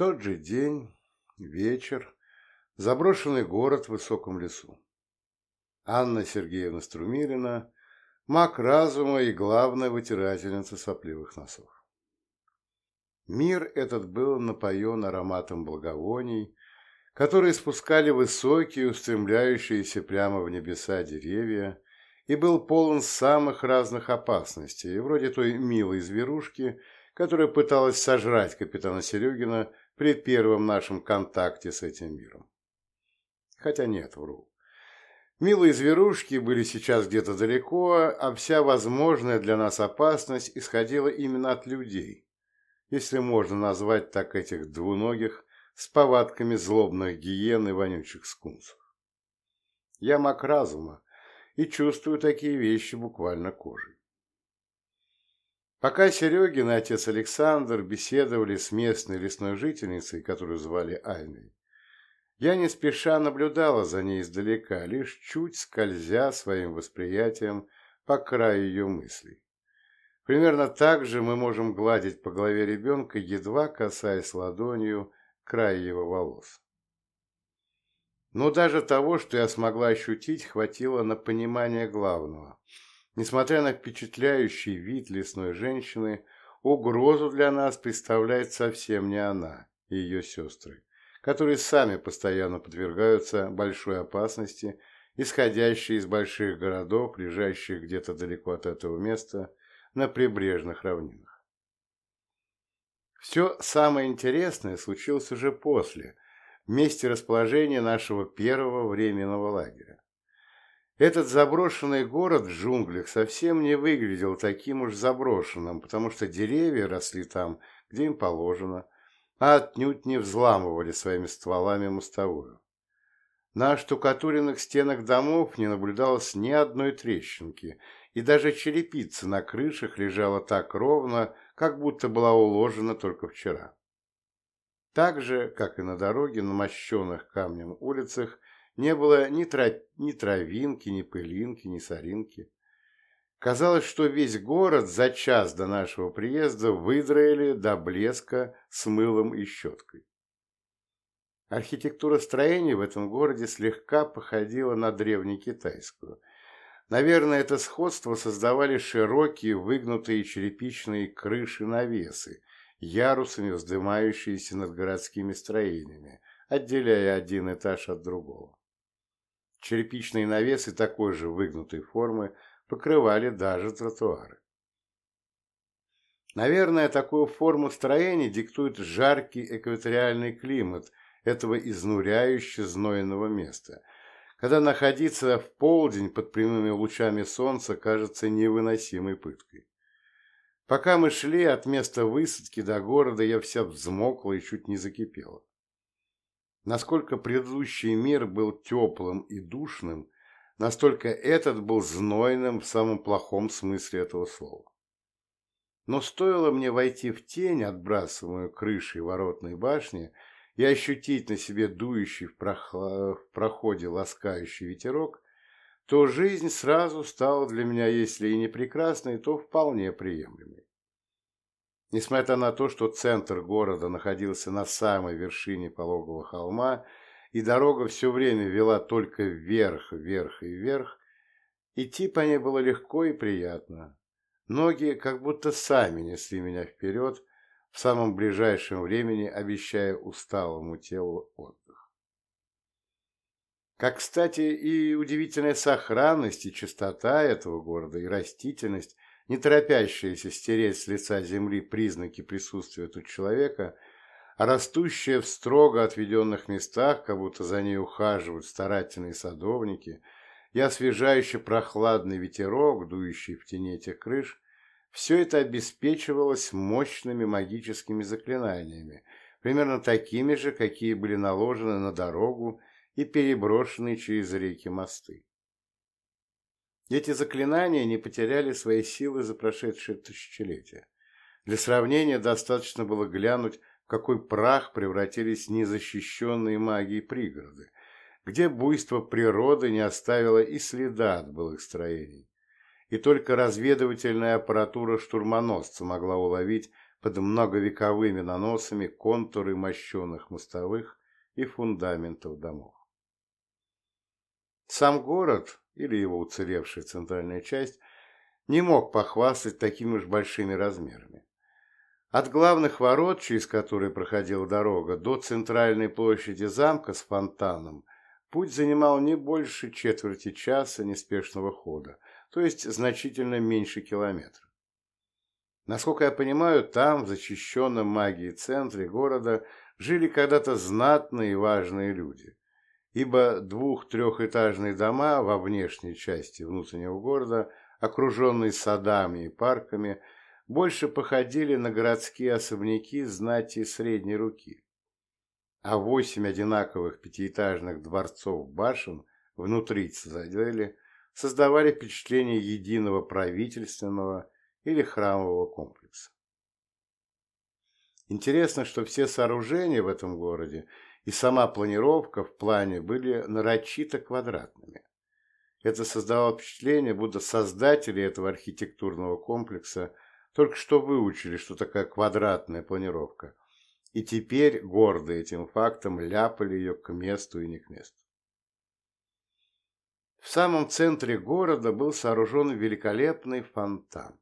Тот же день, вечер, заброшенный город в высоком лесу. Анна Сергеевна Струмилина, маг разума и главная вытирательница сопливых носов. Мир этот был напоен ароматом благовоний, которые спускали высокие, устремляющиеся прямо в небеса деревья, и был полон самых разных опасностей, вроде той милой зверушки, которая пыталась сожрать капитана Серегина при первом нашем контакте с этим миром. Хотя нет, вру. Милые зверушки были сейчас где-то далеко, а вся возможная для нас опасность исходила именно от людей, если можно назвать так этих двуногих с повадками злобных гиен и вонючих скунсов. Я маг разума и чувствую такие вещи буквально кожей. Пока Серегин и отец Александр беседовали с местной лесной жительницей, которую звали Айной, я не спеша наблюдала за ней издалека, лишь чуть скользя своим восприятием по краю ее мыслей. Примерно так же мы можем гладить по голове ребенка, едва касаясь ладонью края его волос. Но даже того, что я смогла ощутить, хватило на понимание главного – Несмотря на впечатляющий вид лесной женщины, угрозу для нас представляет совсем не она и ее сестры, которые сами постоянно подвергаются большой опасности, исходящей из больших городов, лежащих где-то далеко от этого места, на прибрежных равнинах. Все самое интересное случилось уже после, в месте расположения нашего первого временного лагеря. Этот заброшенный город в джунглях совсем не выглядел таким уж заброшенным, потому что деревья росли там, где им положено, а отнюдь не взламывали своими стволами мостовую. На штукатуренных стенах домов не наблюдалось ни одной трещинки, и даже черепица на крышах лежала так ровно, как будто была уложена только вчера. Так же, как и на дороге, на мощенных камнем улицах, не было ни, тро... ни травинки, ни пылинки, ни соринки. Казалось, что весь город за час до нашего приезда выдроили до блеска с мылом и щеткой. Архитектура строений в этом городе слегка походила на древнекитайскую. Наверное, это сходство создавали широкие выгнутые черепичные крыши-навесы, ярусами вздымающиеся над городскими строениями, отделяя один этаж от другого. Черепичные навесы такой же выгнутой формы покрывали даже тротуары. Наверное, такую форму строения диктует жаркий экваториальный климат этого изнуряюще знойного места, когда находиться в полдень под прямыми лучами солнца кажется невыносимой пыткой. Пока мы шли от места высадки до города, я вся взмокла и чуть не закипела. Насколько предыдущий мир был теплым и душным, настолько этот был знойным в самом плохом смысле этого слова. Но стоило мне войти в тень, отбрасываемую крышей воротной башни, и ощутить на себе дующий в, прохла... в проходе ласкающий ветерок, то жизнь сразу стала для меня, если и не прекрасной, то вполне приемлемой. Несмотря на то, что центр города находился на самой вершине пологого холма, и дорога все время вела только вверх, вверх и вверх, идти по ней было легко и приятно. Ноги как будто сами несли меня вперед, в самом ближайшем времени обещая усталому телу отдых. Как, кстати, и удивительная сохранность и чистота этого города, и растительность – не торопящаяся стереть с лица земли признаки присутствия тут человека, а растущая в строго отведенных местах, как будто за ней ухаживают старательные садовники, и освежающий прохладный ветерок, дующий в тени этих крыш, все это обеспечивалось мощными магическими заклинаниями, примерно такими же, какие были наложены на дорогу и переброшены через реки мосты. Эти заклинания не потеряли своей силы за прошедшие тысячелетия. Для сравнения достаточно было глянуть, в какой прах превратились незащищенные магией пригороды, где буйство природы не оставило и следа от былых строений. И только разведывательная аппаратура штурмоносца могла уловить под многовековыми наносами контуры мощенных мостовых и фундаментов домов. Сам город, или его уцелевшая центральная часть, не мог похвастать такими уж большими размерами. От главных ворот, через которые проходила дорога, до центральной площади замка с фонтаном путь занимал не больше четверти часа неспешного хода, то есть значительно меньше километра. Насколько я понимаю, там, в защищенном магией центре города, жили когда-то знатные и важные люди, ибо двух-трехэтажные дома во внешней части внутреннего города, окруженные садами и парками, больше походили на городские особняки знати средней руки. А восемь одинаковых пятиэтажных дворцов-башен внутри цитадели создавали впечатление единого правительственного или храмового комплекса. Интересно, что все сооружения в этом городе и сама планировка в плане были нарочито квадратными. Это создавало впечатление, будто создатели этого архитектурного комплекса только что выучили, что такая квадратная планировка, и теперь, гордо этим фактом, ляпали ее к месту и не к месту. В самом центре города был сооружен великолепный фонтан.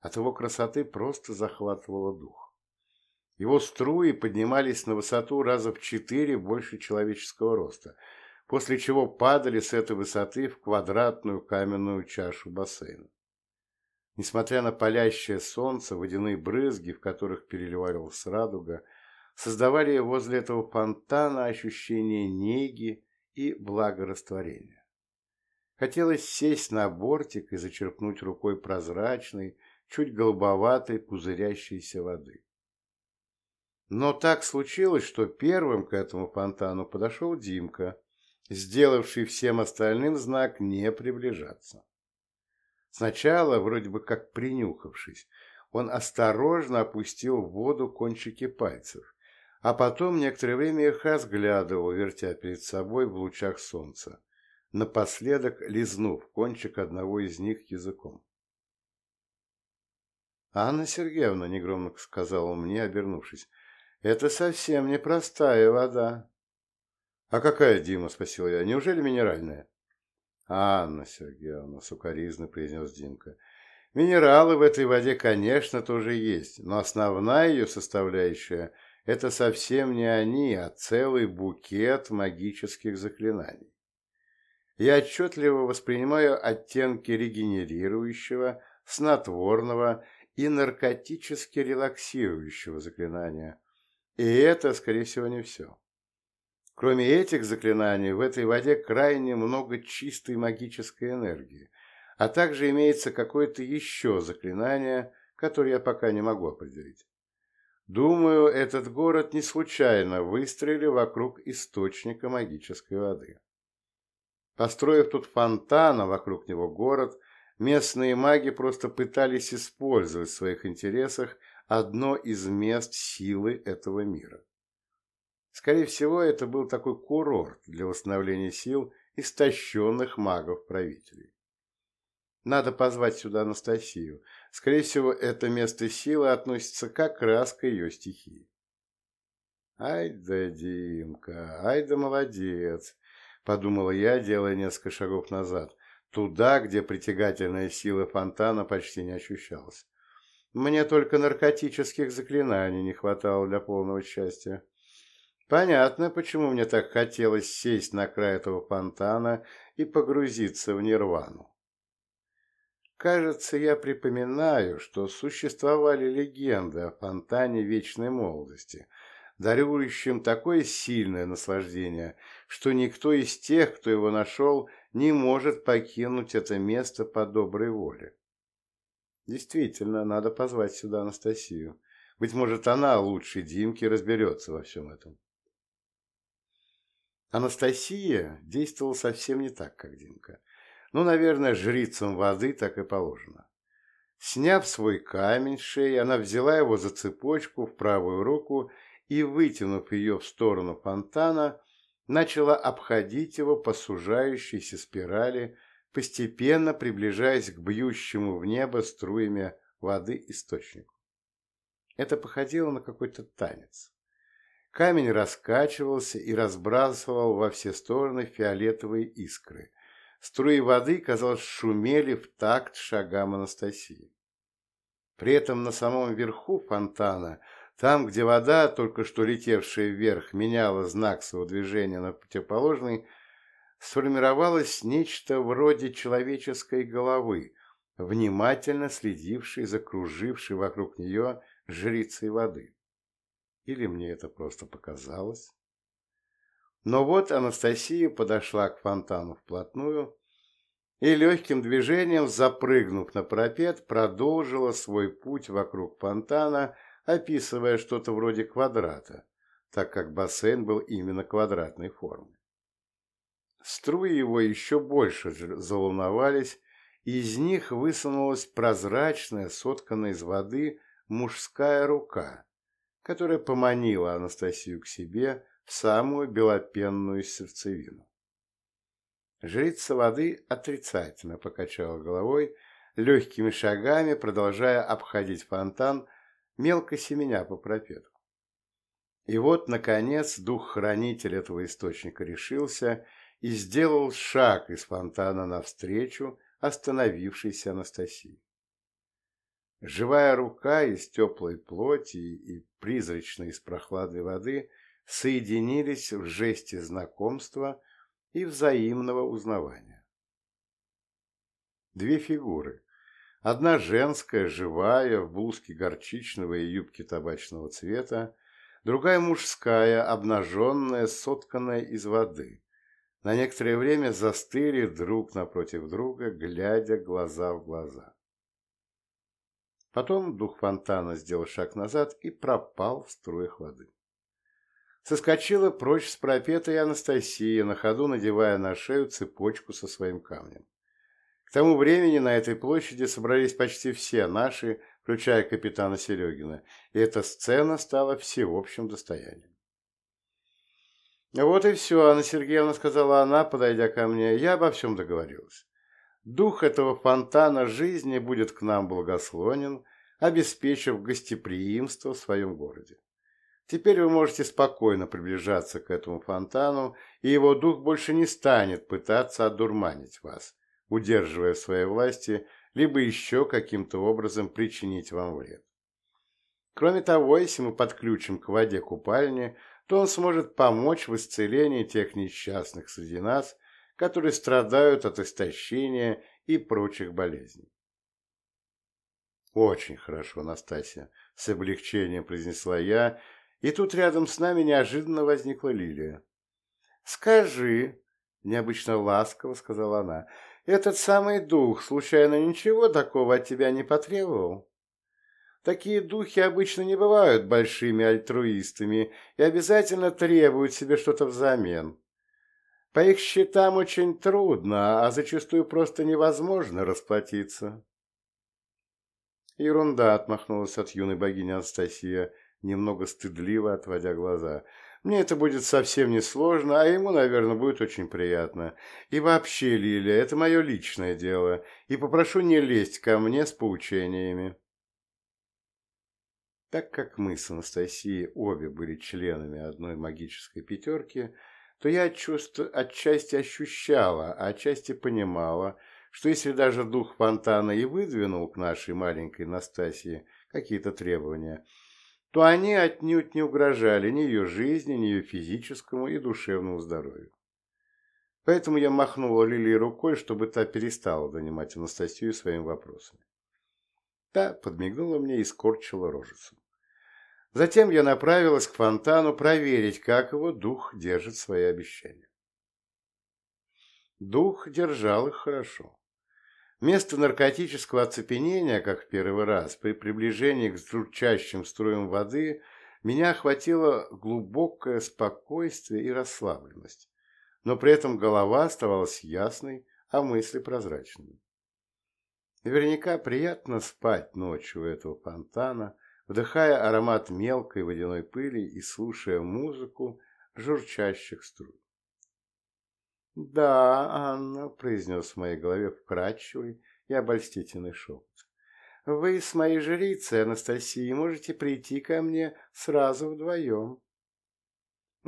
От его красоты просто захватывало дух. Его струи поднимались на высоту раза в четыре больше человеческого роста, после чего падали с этой высоты в квадратную каменную чашу бассейна. Несмотря на палящее солнце, водяные брызги, в которых переливалась радуга, создавали возле этого фонтана ощущение неги и благорастворения. Хотелось сесть на бортик и зачерпнуть рукой прозрачной, чуть голубоватой пузырящейся воды. Но так случилось, что первым к этому фонтану подошел Димка, сделавший всем остальным знак не приближаться. Сначала, вроде бы как принюхавшись, он осторожно опустил в воду кончики пальцев, а потом некоторое время их разглядывал, вертя перед собой в лучах солнца, напоследок лизнув кончик одного из них языком. «Анна Сергеевна», — негромко сказала мне, обернувшись, это совсем не простая вода. А какая, Дима, спросил я, неужели минеральная? Анна Сергеевна, сукоризно произнес Димка. Минералы в этой воде, конечно, тоже есть, но основная ее составляющая – это совсем не они, а целый букет магических заклинаний. Я отчетливо воспринимаю оттенки регенерирующего, снотворного и наркотически релаксирующего заклинания – и это, скорее всего, не все. Кроме этих заклинаний, в этой воде крайне много чистой магической энергии, а также имеется какое-то еще заклинание, которое я пока не могу определить. Думаю, этот город не случайно выстроили вокруг источника магической воды. Построив тут фонтан, а вокруг него город, местные маги просто пытались использовать в своих интересах одно из мест силы этого мира. Скорее всего, это был такой курорт для восстановления сил истощенных магов-правителей. Надо позвать сюда Анастасию. Скорее всего, это место силы относится как раз к ее стихии. «Ай да, Димка, ай да молодец!» – подумала я, делая несколько шагов назад, туда, где притягательная сила фонтана почти не ощущалась. Мне только наркотических заклинаний не хватало для полного счастья. Понятно, почему мне так хотелось сесть на край этого фонтана и погрузиться в нирвану. Кажется, я припоминаю, что существовали легенды о фонтане вечной молодости, дарующем такое сильное наслаждение, что никто из тех, кто его нашел, не может покинуть это место по доброй воле. Действительно, надо позвать сюда Анастасию. Быть может, она лучше Димки разберется во всем этом. Анастасия действовала совсем не так, как Димка. Ну, наверное, жрицам воды так и положено. Сняв свой камень с шеи, она взяла его за цепочку в правую руку и, вытянув ее в сторону фонтана, начала обходить его по сужающейся спирали постепенно приближаясь к бьющему в небо струями воды источнику. Это походило на какой-то танец. Камень раскачивался и разбрасывал во все стороны фиолетовые искры. Струи воды, казалось, шумели в такт шагам Анастасии. При этом на самом верху фонтана, там, где вода, только что летевшая вверх, меняла знак своего движения на противоположный, сформировалось нечто вроде человеческой головы, внимательно следившей за кружившей вокруг нее жрицей воды. Или мне это просто показалось? Но вот Анастасия подошла к фонтану вплотную и легким движением, запрыгнув на парапет, продолжила свой путь вокруг фонтана, описывая что-то вроде квадрата, так как бассейн был именно квадратной формы. Струи его еще больше заволновались, и из них высунулась прозрачная, сотканная из воды, мужская рука, которая поманила Анастасию к себе в самую белопенную сердцевину. Жрица воды отрицательно покачала головой, легкими шагами продолжая обходить фонтан, мелко семеня по пропетку. И вот, наконец, дух-хранитель этого источника решился и сделал шаг из фонтана навстречу остановившейся Анастасии. Живая рука из теплой плоти и призрачной из прохладной воды соединились в жесте знакомства и взаимного узнавания. Две фигуры. Одна женская, живая, в блузке горчичного и юбке табачного цвета, другая мужская, обнаженная, сотканная из воды. На некоторое время застыли друг напротив друга, глядя глаза в глаза. Потом дух фонтана сделал шаг назад и пропал в струях воды. Соскочила прочь с пропетой Анастасия, на ходу надевая на шею цепочку со своим камнем. К тому времени на этой площади собрались почти все наши, включая капитана Серегина, и эта сцена стала всеобщим достоянием. «Вот и все, Анна Сергеевна», — сказала она, подойдя ко мне, — «я обо всем договорилась. Дух этого фонтана жизни будет к нам благословен, обеспечив гостеприимство в своем городе. Теперь вы можете спокойно приближаться к этому фонтану, и его дух больше не станет пытаться одурманить вас, удерживая в своей власти, либо еще каким-то образом причинить вам вред. Кроме того, если мы подключим к воде купальни, то он сможет помочь в исцелении тех несчастных среди нас, которые страдают от истощения и прочих болезней. «Очень хорошо, Настасья», — с облегчением произнесла я, и тут рядом с нами неожиданно возникла Лилия. «Скажи», — необычно ласково сказала она, — «этот самый дух случайно ничего такого от тебя не потребовал?» Такие духи обычно не бывают большими альтруистами и обязательно требуют себе что-то взамен. По их счетам очень трудно, а зачастую просто невозможно расплатиться. Ерунда, отмахнулась от юной богини Анастасия, немного стыдливо отводя глаза. Мне это будет совсем не сложно, а ему, наверное, будет очень приятно. И вообще, Лилия, это мое личное дело, и попрошу не лезть ко мне с поучениями. Так как мы с Анастасией обе были членами одной магической пятерки, то я чувство, отчасти ощущала, а отчасти понимала, что если даже дух фонтана и выдвинул к нашей маленькой Настасии какие-то требования, то они отнюдь не угрожали ни ее жизни, ни ее физическому и душевному здоровью. Поэтому я махнула Лилии рукой, чтобы та перестала донимать Анастасию своими вопросами. Та подмигнула мне и скорчила рожицу. Затем я направилась к фонтану проверить, как его дух держит свои обещания. Дух держал их хорошо. Вместо наркотического оцепенения, как в первый раз, при приближении к журчащим струям воды, меня охватило глубокое спокойствие и расслабленность, но при этом голова оставалась ясной, а мысли прозрачными. Наверняка приятно спать ночью у этого фонтана, вдыхая аромат мелкой водяной пыли и слушая музыку журчащих струй. «Да, Анна», — произнес в моей голове вкрадчивый и обольстительный шепот. вы с моей жрицей Анастасией можете прийти ко мне сразу вдвоем.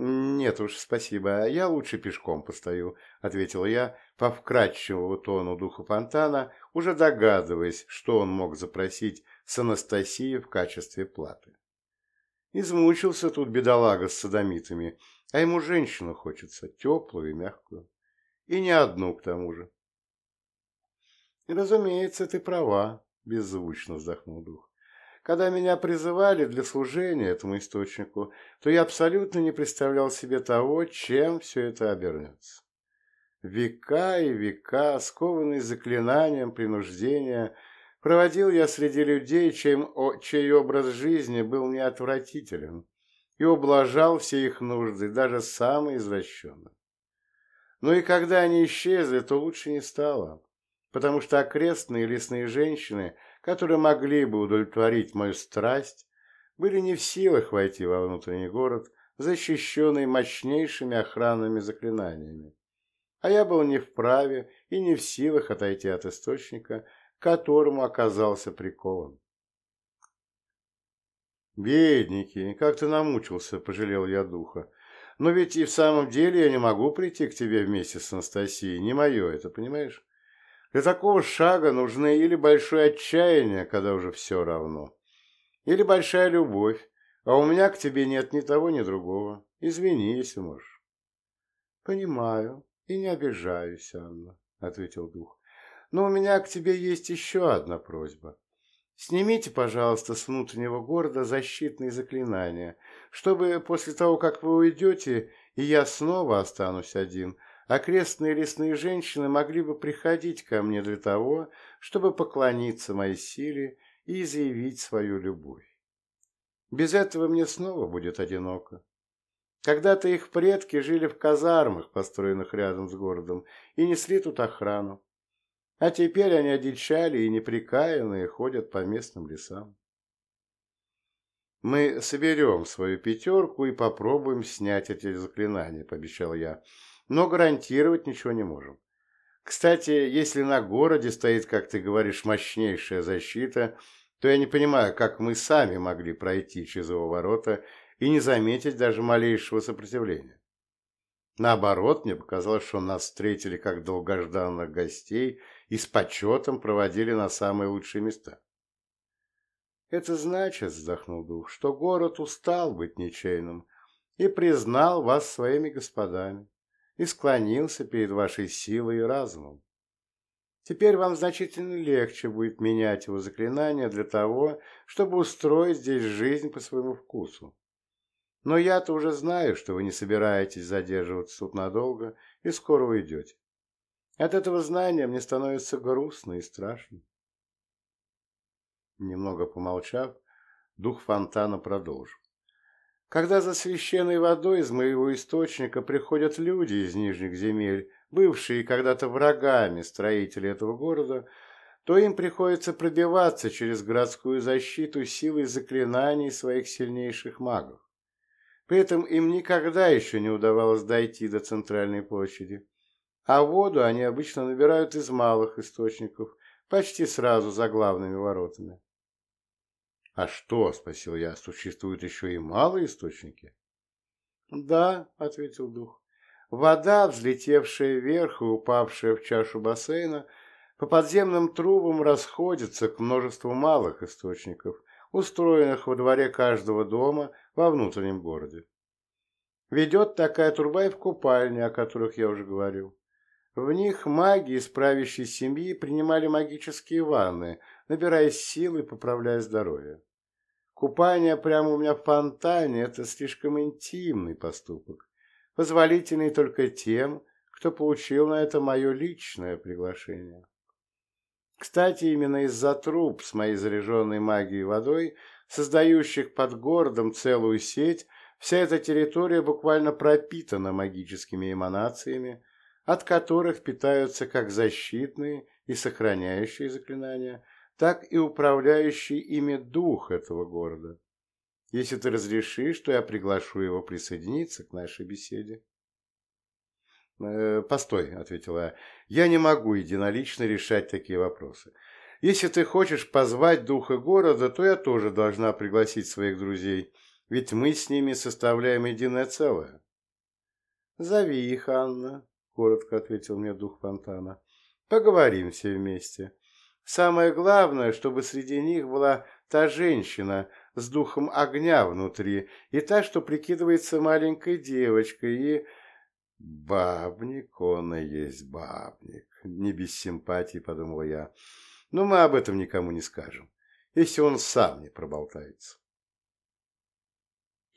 «Нет уж, спасибо, я лучше пешком постою», — ответил я по вкрадчивому тону духа фонтана, уже догадываясь, что он мог запросить с Анастасией в качестве платы. Измучился тут бедолага с садомитами, а ему женщину хочется, теплую и мягкую. И не одну к тому же. «Разумеется, ты права», — беззвучно вздохнул дух. Когда меня призывали для служения этому источнику, то я абсолютно не представлял себе того, чем все это обернется. Века и века, скованный заклинанием принуждения, проводил я среди людей, чем, чей образ жизни был мне отвратителен, и ублажал все их нужды, даже самые извращенные. Но и когда они исчезли, то лучше не стало, потому что окрестные лесные женщины – которые могли бы удовлетворить мою страсть, были не в силах войти во внутренний город, защищенный мощнейшими охранными заклинаниями. А я был не вправе и не в силах отойти от источника, к которому оказался прикован. «Бедненький, как ты намучился», — пожалел я духа. «Но ведь и в самом деле я не могу прийти к тебе вместе с Анастасией, не мое это, понимаешь? Для такого шага нужны или большое отчаяние, когда уже все равно, или большая любовь, а у меня к тебе нет ни того, ни другого. Извини, если можешь. Понимаю и не обижаюсь, Анна, ответил дух. Но у меня к тебе есть еще одна просьба. Снимите, пожалуйста, с внутреннего города защитные заклинания, чтобы после того, как вы уйдете, и я снова останусь один, окрестные лесные женщины могли бы приходить ко мне для того, чтобы поклониться моей силе и заявить свою любовь. Без этого мне снова будет одиноко. Когда-то их предки жили в казармах, построенных рядом с городом, и несли тут охрану. А теперь они одичали и неприкаянные ходят по местным лесам. «Мы соберем свою пятерку и попробуем снять эти заклинания», — пообещал я но гарантировать ничего не можем. Кстати, если на городе стоит, как ты говоришь, мощнейшая защита, то я не понимаю, как мы сами могли пройти через его ворота и не заметить даже малейшего сопротивления. Наоборот, мне показалось, что нас встретили как долгожданных гостей и с почетом проводили на самые лучшие места. «Это значит, — вздохнул дух, — что город устал быть ничейным и признал вас своими господами и склонился перед вашей силой и разумом. Теперь вам значительно легче будет менять его заклинания для того, чтобы устроить здесь жизнь по своему вкусу. Но я-то уже знаю, что вы не собираетесь задерживаться тут надолго и скоро уйдете. От этого знания мне становится грустно и страшно. Немного помолчав, дух фонтана продолжил. Когда за священной водой из моего источника приходят люди из нижних земель, бывшие когда-то врагами строителей этого города, то им приходится пробиваться через городскую защиту силой заклинаний своих сильнейших магов. При этом им никогда еще не удавалось дойти до центральной площади, а воду они обычно набирают из малых источников, почти сразу за главными воротами. «А что?» – спросил я. «Существуют еще и малые источники?» «Да», – ответил дух. «Вода, взлетевшая вверх и упавшая в чашу бассейна, по подземным трубам расходится к множеству малых источников, устроенных во дворе каждого дома во внутреннем городе. Ведет такая труба и в купальне, о которых я уже говорил. В них маги из правящей семьи принимали магические ванны, набирая силы и поправляя здоровье. Купание прямо у меня в фонтане – это слишком интимный поступок, позволительный только тем, кто получил на это мое личное приглашение. Кстати, именно из-за труб с моей заряженной магией водой, создающих под городом целую сеть, вся эта территория буквально пропитана магическими эманациями, от которых питаются как защитные и сохраняющие заклинания – так и управляющий ими дух этого города. Если ты разрешишь, то я приглашу его присоединиться к нашей беседе. «Э, «Постой», — ответила я, — «я не могу единолично решать такие вопросы. Если ты хочешь позвать духа города, то я тоже должна пригласить своих друзей, ведь мы с ними составляем единое целое. Зови их, Анна, коротко ответил мне дух фонтана. Поговорим все вместе. Самое главное, чтобы среди них была та женщина с духом огня внутри, и та, что прикидывается маленькой девочкой, и... Бабник он и есть бабник. Не без симпатии, подумала я. Но мы об этом никому не скажем, если он сам не проболтается.